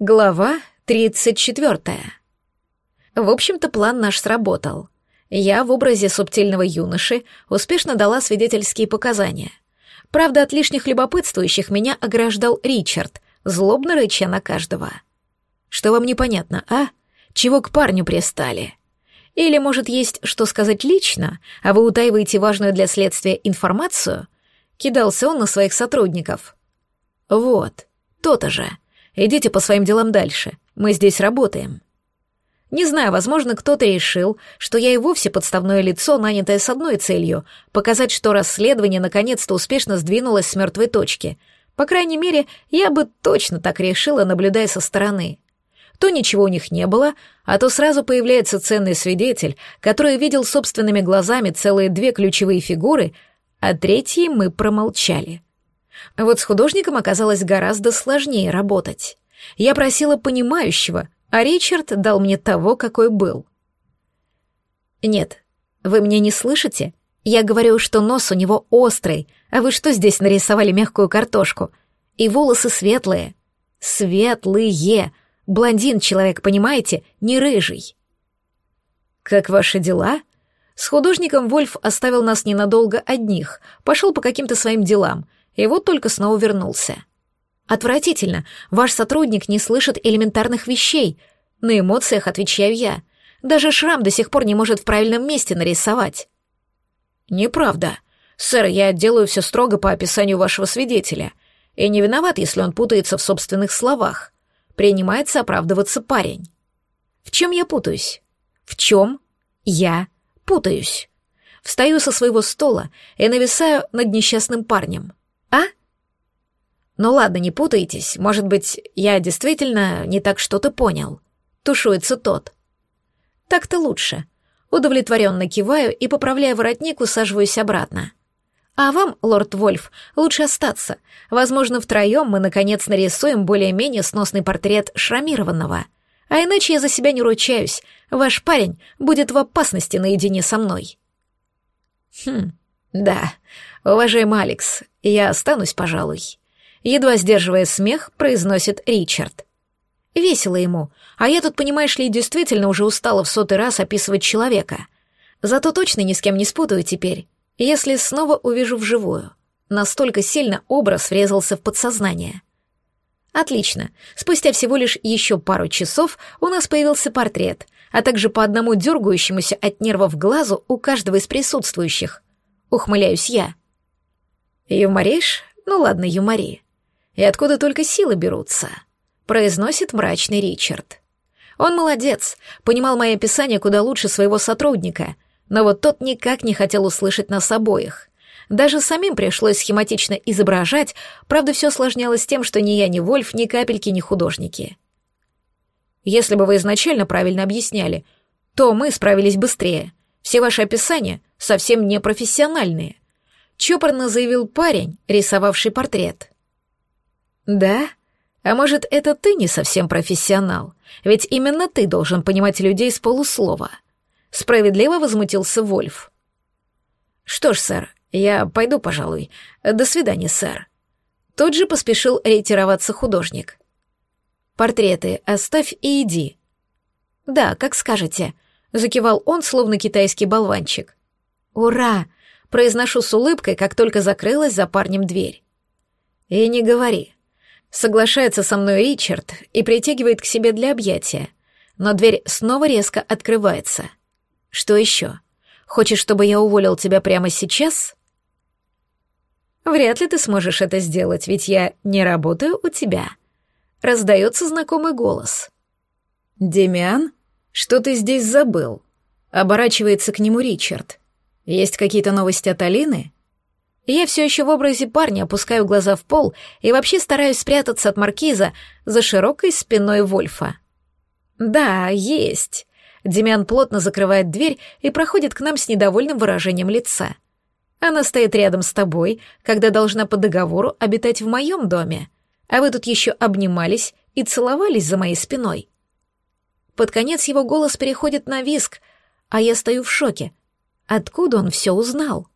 Глава 34. В общем-то, план наш сработал. Я в образе субтильного юноши успешно дала свидетельские показания. Правда, от лишних любопытствующих меня ограждал Ричард, злобно рыча на каждого. Что вам непонятно, а? Чего к парню пристали? Или, может, есть что сказать лично, а вы утаиваете важную для следствия информацию? Кидался он на своих сотрудников. Вот, то-то же. Идите по своим делам дальше. Мы здесь работаем. Не знаю, возможно, кто-то решил, что я и вовсе подставное лицо, нанятое с одной целью — показать, что расследование наконец-то успешно сдвинулось с мертвой точки. По крайней мере, я бы точно так решила, наблюдая со стороны. То ничего у них не было, а то сразу появляется ценный свидетель, который видел собственными глазами целые две ключевые фигуры, а третьи мы промолчали. Вот с художником оказалось гораздо сложнее работать. Я просила понимающего, а Ричард дал мне того, какой был. «Нет, вы меня не слышите? Я говорю, что нос у него острый, а вы что здесь нарисовали мягкую картошку? И волосы светлые. Светлые. Блондин человек, понимаете, не рыжий». «Как ваши дела?» С художником Вольф оставил нас ненадолго одних, пошел по каким-то своим делам — и вот только снова вернулся. Отвратительно. Ваш сотрудник не слышит элементарных вещей. На эмоциях отвечаю я. Даже шрам до сих пор не может в правильном месте нарисовать. Неправда. Сэр, я делаю все строго по описанию вашего свидетеля. И не виноват, если он путается в собственных словах. Принимается оправдываться парень. В чем я путаюсь? В чем я путаюсь? Встаю со своего стола и нависаю над несчастным парнем. Ну ладно, не путайтесь. Может быть, я действительно не так что-то понял. Тушуется тот. Так-то лучше. Удовлетворенно киваю и, поправляя воротник, усаживаюсь обратно. А вам, лорд Вольф, лучше остаться. Возможно, втроем мы, наконец, нарисуем более-менее сносный портрет шрамированного. А иначе я за себя не ручаюсь. Ваш парень будет в опасности наедине со мной. Хм, да, уважаемый Алекс, я останусь, пожалуй. Едва сдерживая смех, произносит Ричард. Весело ему, а я тут, понимаешь ли, действительно уже устала в сотый раз описывать человека. Зато точно ни с кем не спутаю теперь, если снова увижу вживую. Настолько сильно образ врезался в подсознание. Отлично. Спустя всего лишь еще пару часов у нас появился портрет, а также по одному дергающемуся от нервов глазу у каждого из присутствующих. Ухмыляюсь я. «Юморишь? Ну ладно, юмори. И откуда только силы берутся?» произносит мрачный Ричард. Он молодец, понимал мои описания куда лучше своего сотрудника, но вот тот никак не хотел услышать нас обоих. Даже самим пришлось схематично изображать, правда, все осложнялось тем, что ни я, ни Вольф, ни капельки, ни художники. Если бы вы изначально правильно объясняли, то мы справились быстрее. Все ваши описания совсем не профессиональные чопорно заявил парень, рисовавший портрет. «Да? А может, это ты не совсем профессионал? Ведь именно ты должен понимать людей с полуслова». Справедливо возмутился Вольф. «Что ж, сэр, я пойду, пожалуй. До свидания, сэр». Тут же поспешил ретироваться художник. «Портреты оставь и иди». «Да, как скажете», — закивал он, словно китайский болванчик. «Ура! произношу с улыбкой, как только закрылась за парнем дверь. «И не говори». Соглашается со мной Ричард и притягивает к себе для объятия, но дверь снова резко открывается. «Что еще? Хочешь, чтобы я уволил тебя прямо сейчас?» «Вряд ли ты сможешь это сделать, ведь я не работаю у тебя», — раздается знакомый голос. «Демиан, что ты здесь забыл?» — оборачивается к нему Ричард. Есть какие-то новости от Алины? Я все еще в образе парня опускаю глаза в пол и вообще стараюсь спрятаться от маркиза за широкой спиной Вольфа. Да, есть. Демян плотно закрывает дверь и проходит к нам с недовольным выражением лица. Она стоит рядом с тобой, когда должна по договору обитать в моем доме, а вы тут еще обнимались и целовались за моей спиной. Под конец его голос переходит на виск, а я стою в шоке — Откуда он все узнал?